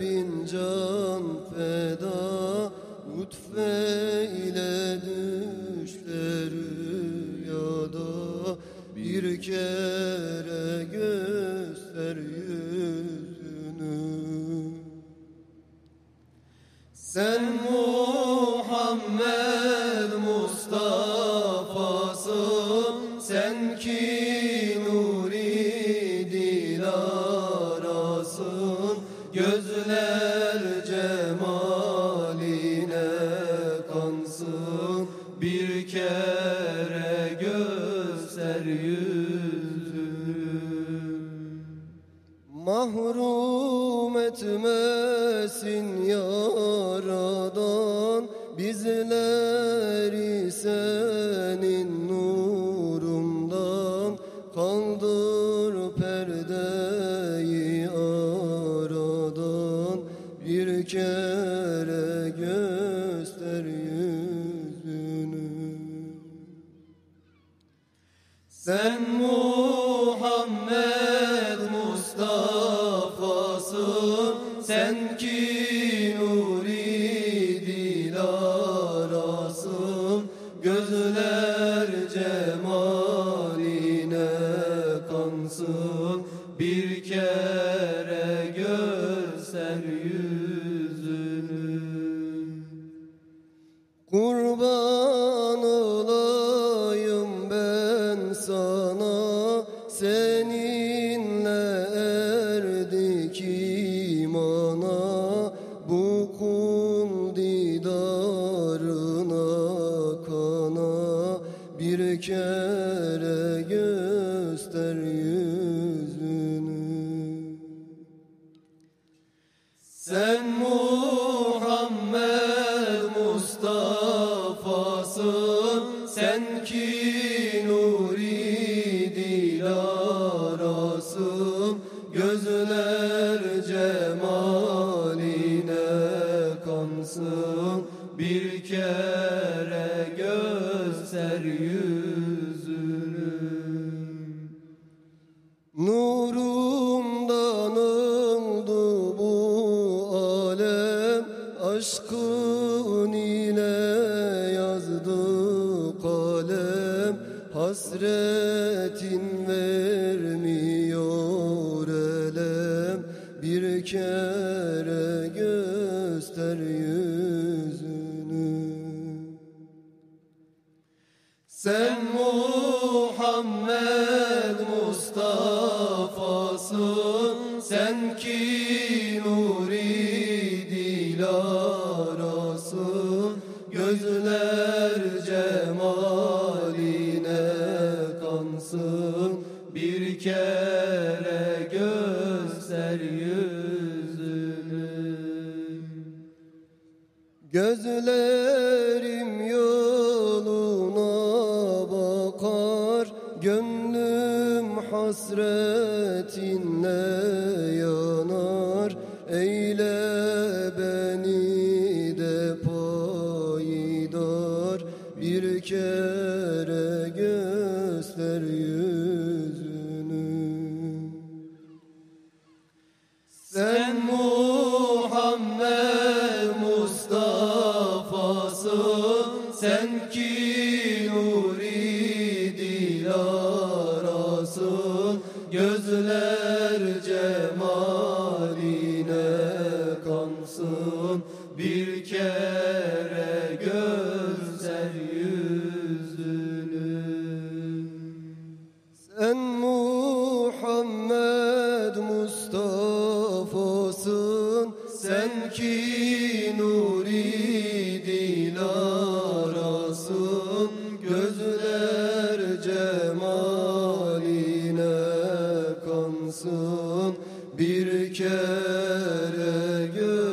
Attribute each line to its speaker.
Speaker 1: bin can feda Lütfe ile düşte rüyada. Bir kere göster yüzünü. Sen Muhammed Bir kere göster yüzünü. Mahrum etmesin yaradan Bizleri senin Muhammed Sen ki nuri dilarasın. Gözler cemaline kansın. Bir kere göster yüzünü. Kurban olayım ben sana. Seninle yüzünü sen Muhammed Mustafa'sın Sen ki nuri dilarasın. Gözler cemaline kansın Bir kere Aşkın ile yazdı kalem Hasretin vermiyor elem. Bir kere göster yüzünü. Sen Muhammed Mustafa'sın Sen ki nuri dilarasın Gözler cemaline kansın. Bir kere göster yüzünü. Gözlerim yoluna bakar Gönlüm hasretinle yanar. Eyle kere göster yüzünü. Sen Muhammed Mustafa'sın Sen ki nuri dilarasın Gözler cemaline kansın Bir kere bir kere gör.